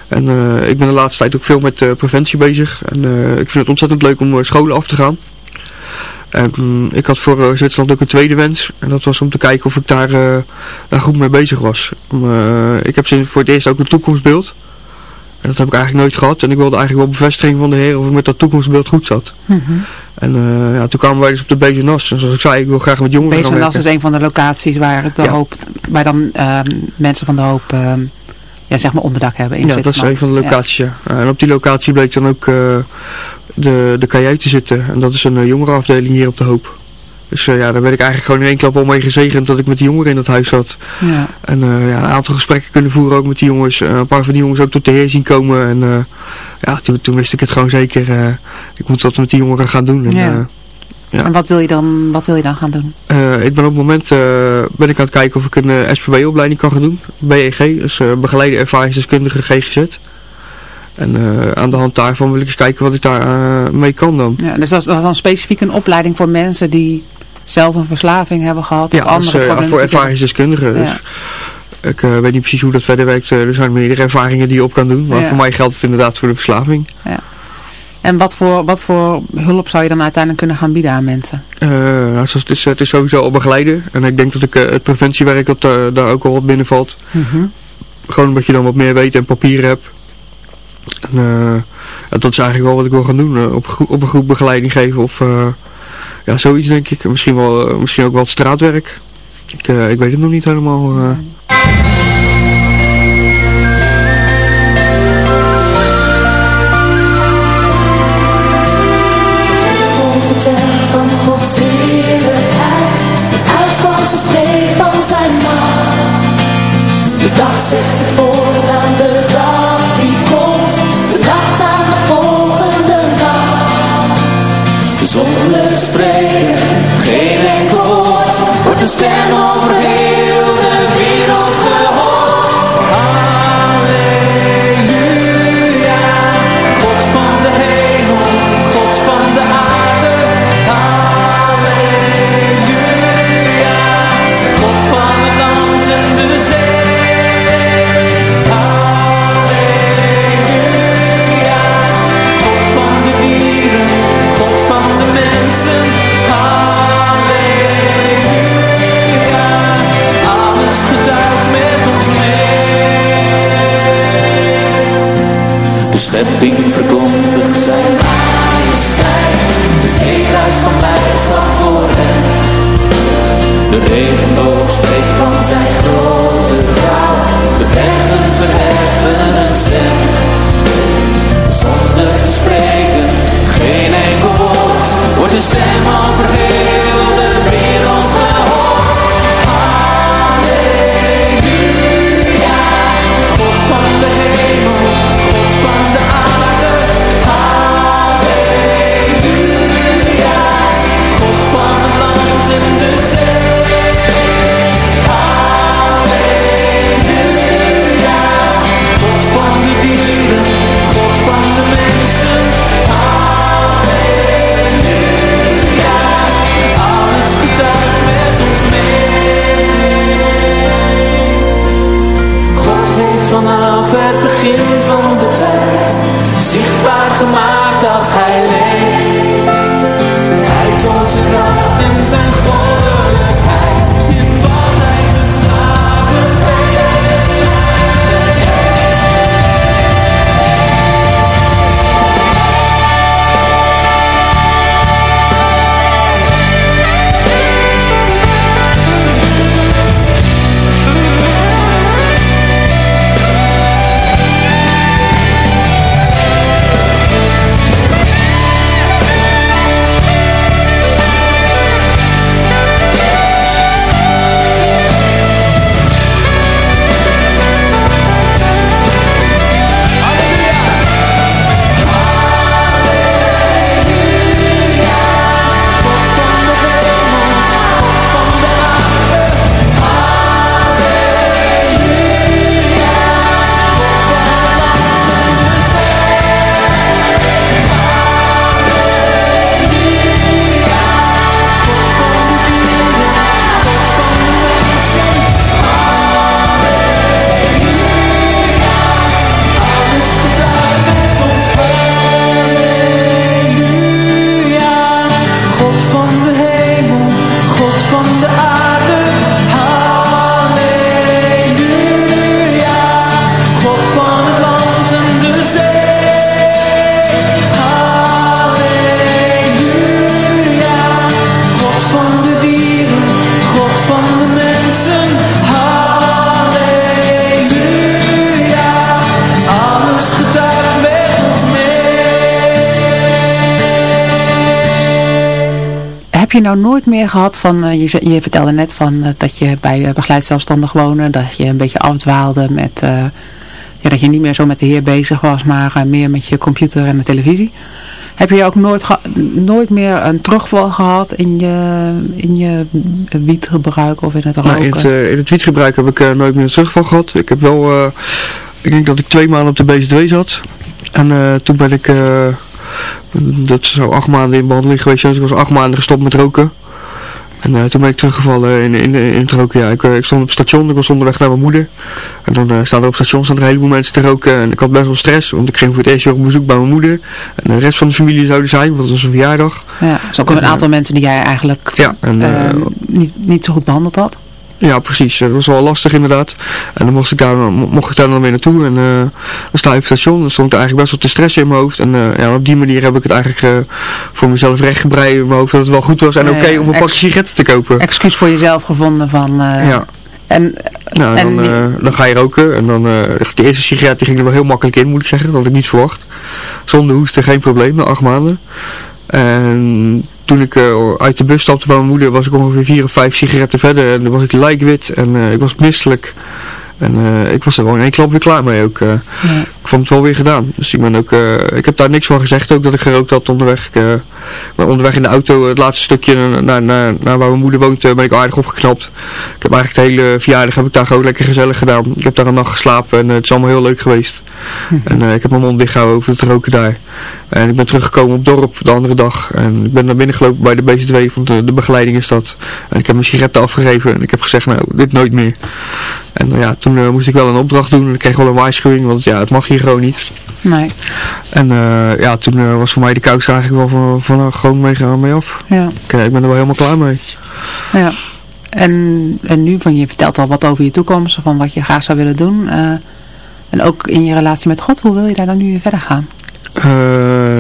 En eh, ik ben de laatste tijd ook veel met preventie bezig. En ik vind het ontzettend leuk om scholen af te gaan. En mm, ik had voor eh, Zwitserland ook een tweede wens. En dat was om te kijken of ik daar, eh, daar goed mee bezig was. Eh, ik heb voor het eerst ook een toekomstbeeld. En dat heb ik eigenlijk nooit gehad. En ik wilde eigenlijk wel bevestiging van de Heer of ik met dat toekomstbeeld goed zat. Mhm. En ja, toen kwamen wij dus op de Bezenas. En zoals ik zei, ik wil graag met jongeren gaan Bezenas werken. is een van de locaties waar, de Ja. hoop, waar dan ehm, mensen van de hoop ehm, ja, zeg maar onderdak hebben in Ja, dat is een van de locaties, ja. En op die locatie bleek dan ook de, de kajuit te zitten. En dat is een eh, jongerenafdeling hier op de Hoop. Dus eh, ja, daar werd ik eigenlijk gewoon in één klap al mee gezegend dat ik met die jongeren in dat huis zat. Ja. En eh, ja, een aantal gesprekken kunnen voeren ook met die jongens. Een paar van die jongens ook tot de heer zien komen. En ja, toen, toen wist ik het gewoon zeker. ik moet wat met die jongeren gaan doen. En, Ja. Ja. En wat wil, je dan, wat wil je dan gaan doen? ik ben op het moment ben ik aan het kijken of ik een SVB-opleiding kan gaan doen. BEG, dus begeleide ervaringsdeskundige GGZ. En eh, aan de hand daarvan wil ik eens kijken wat ik daar eh, mee kan dan. Ja, dus dat is, dat is dan specifiek een opleiding voor mensen die zelf een verslaving hebben gehad Ja, of andere eh, ja, voor ervaringsdeskundigen. Dus Ja. ik eh, weet niet precies hoe dat verder werkt. Eh, er zijn meerdere ervaringen die je op kan doen. Maar Ja. voor mij geldt het inderdaad voor de verslaving. En wat voor, wat voor hulp zou je dan uiteindelijk kunnen gaan bieden aan mensen? Eh, nou, het, is, het is sowieso al begeleiden. En ik denk dat ik eh, het preventiewerk dat eh, daar ook al wat binnenvalt. Mhm. Gewoon omdat je dan wat meer weet en papier hebt. En, eh, dat is eigenlijk wel wat ik wil gaan doen. eh, op, op een groep begeleiding geven of eh, ja, zoiets denk ik. En Misschien, wel, misschien ook wel straatwerk. Ik, ik weet het nog niet helemaal. De schepping verkondigt zijn majesteit. De zee ruist van blijdschap voor hem. De regenboog spreekt van zijn grote trouw. De bergen verheffen een stem. Zonder te spreken, geen enkel woord. Wordt een stem nou nooit meer gehad van, uh, je, je vertelde net van uh, dat je bij uh, begeleid zelfstandig wonen, dat je een beetje afdwaalde met, ja, dat je niet meer zo met de heer bezig was, maar meer met je computer en de televisie. Heb je ook nooit, nooit meer een terugval gehad in je, in je wietgebruik of in het roken? Nou, in, het, in het wietgebruik heb ik nooit meer een terugval gehad. Ik heb wel, ik denk dat ik twee maanden op de BZW zat. En toen ben ik dat is zo acht maanden in behandeling geweest. Dus ik was acht maanden gestopt met roken. En uh, toen ben ik teruggevallen in, in, in het roken. Ja, ik, eh, ik, stond op het station, ik was onderweg naar mijn moeder. En dan uh, staan er op station staan er een heleboel mensen te roken. En ik had best wel stress, want ik ging voor het eerst op bezoek bij mijn moeder. En de rest van de familie zouden zijn, want het was een verjaardag. Ja, dus ook een aantal mensen die jij eigenlijk ja, en, niet, niet zo goed behandeld had. Ja, precies. Dat was wel lastig inderdaad. En dan mocht ik daar, mocht ik daar dan weer naartoe. En uh, dan sta je op het station. Dan stond ik eigenlijk best wel te stressen in mijn hoofd. En uh, ja, op die manier heb ik het eigenlijk uh, voor mezelf rechtgebreid in mijn hoofd dat het wel goed was. En oké okay om een pakje sigaretten te kopen. Excuus voor jezelf gevonden van... ja. En, nou, en dan, dan ga je roken en dan de eerste sigaret die ging er wel heel makkelijk in moet ik zeggen, dat had ik niet verwacht. Zonder hoesten geen probleem, na acht maanden. En toen ik uh, uit de bus stapte bij mijn moeder was ik ongeveer vier of vijf sigaretten verder en dan was ik lijkwit en uh, ik was misselijk. En uh, ik was er gewoon één klap weer klaar mee ook. Ja. Ik vond het wel weer gedaan. Dus ik ben ook, ik heb daar niks van gezegd ook dat ik gerookt had onderweg. Ik, onderweg in de auto, het laatste stukje naar, naar, naar waar mijn moeder woont, ben ik aardig opgeknapt. Ik heb eigenlijk de hele verjaardag heb ik daar gewoon lekker gezellig gedaan. Ik heb daar een nacht geslapen en het is allemaal heel leuk geweest. Hm. En ik heb mijn mond dicht gehouden over het roken daar. En ik ben teruggekomen op dorp de andere dag. En ik ben naar binnen gelopen bij de BZW, van de, de begeleiding is dat. En ik heb mijn sigaretten afgegeven en ik heb gezegd, nou, dit nooit meer. En ja, toen uh, moest ik wel een opdracht doen en ik kreeg wel een waarschuwing, want ja, het mag hier gewoon niet. Nee. En uh, ja, toen uh, was voor mij de kous eigenlijk wel van, van gewoon mee, mee af. Ja. Ik, ik ben er wel helemaal klaar mee. Ja. En, en nu, van je vertelt al wat over je toekomst, van wat je graag zou willen doen. en ook in je relatie met God, hoe wil je daar dan nu verder gaan?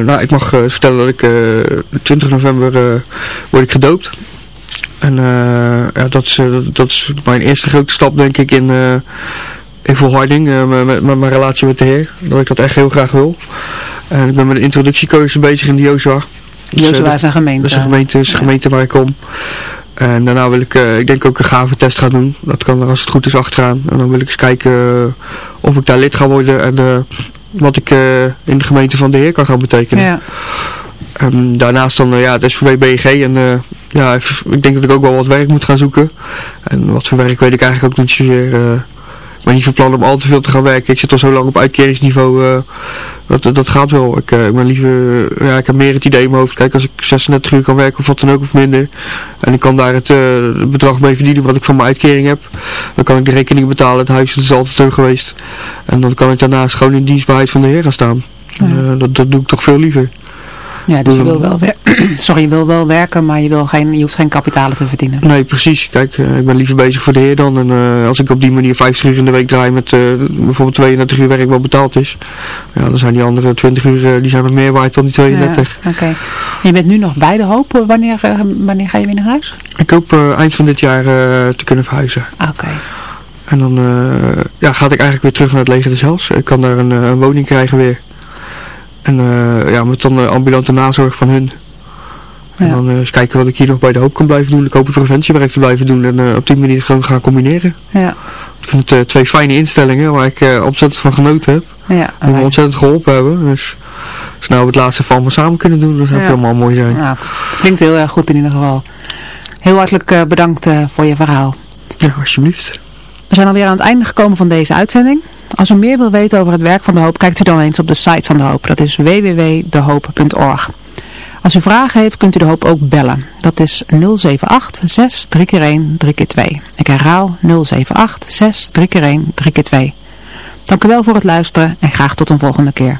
Nou, ik mag vertellen dat ik uh, 20 november word ik gedoopt. En ja, dat, is, dat is mijn eerste grote stap denk ik in, in volharding met, met mijn relatie met de Heer. Dat ik dat echt heel graag wil. En ik ben met de introductiecursus bezig in de Joshua. Joshua is een gemeente. Dat is een gemeente, is een gemeente waar ik kom. En daarna wil ik, ik denk ook een gave test gaan doen. Dat kan er als het goed is achteraan. En dan wil ik eens kijken of ik daar lid ga worden. En wat ik in de gemeente van de Heer kan gaan betekenen. Ja. Daarnaast dan ja, het SVW BG en uh, ja, ik denk dat ik ook wel wat werk moet gaan zoeken. En wat voor werk weet ik eigenlijk ook niet zozeer. Ben niet van plan om al te veel te gaan werken. Ik zit al zo lang op uitkeringsniveau. dat, dat gaat wel. Ik, ik ben liever, ja, ik heb meer het idee in mijn hoofd. Kijk, als ik 36 uur kan werken of wat dan ook of minder. En ik kan daar het, bedrag mee verdienen wat ik van mijn uitkering heb. Dan kan ik de rekening betalen. Het huis is altijd terug geweest. En dan kan ik daarnaast gewoon in dienstbaarheid van de Heer gaan staan. Ja. Uh, dat, dat doe ik toch veel liever. Ja, dus je wil, wel Sorry, je wil wel werken, maar je, wil geen, je hoeft geen kapitalen te verdienen. Nee, precies. Kijk, uh, ik ben liever bezig voor de Heer dan. En uh, als ik op die manier 50 uur in de week draai met bijvoorbeeld 32 uur werk wat betaald is. Ja, dan zijn die andere 20 uur, die zijn nog meer waard dan die 32. Ja, Oké. Je bent nu nog bij de hoop. Wanneer, wanneer ga je weer naar huis? Ik hoop eind van dit jaar te kunnen verhuizen. Oké. En dan ja, ga ik eigenlijk weer terug naar het leger des Hels. Ik kan daar een, een woning krijgen weer. En uh, ja, met dan de ambulante nazorg van hun. En ja. dan uh, eens kijken wat ik hier nog bij de hoop kan blijven doen. Ik hoop het preventiewerk te blijven doen en op die manier gewoon gaan combineren. Ja. Ik vind het twee fijne instellingen waar ik ontzettend van genoten heb. Ja, die me ontzettend geholpen hebben. Dus als nou het laatste van me samen kunnen doen, dat zou ja. helemaal mooi zijn. Ja, klinkt heel erg goed in ieder geval. Heel hartelijk bedankt voor je verhaal. Ja, alsjeblieft. We zijn alweer aan het einde gekomen van deze uitzending. Als u meer wilt weten over het werk van De Hoop, kijkt u dan eens op de site van De Hoop. Dat is www.dehoop.org. Als u vragen heeft, kunt u De Hoop ook bellen. Dat is 078 6 3 keer 1 3 keer 2. Ik herhaal 078 6 3 keer 1 3 keer 2. Dank u wel voor het luisteren en graag tot een volgende keer.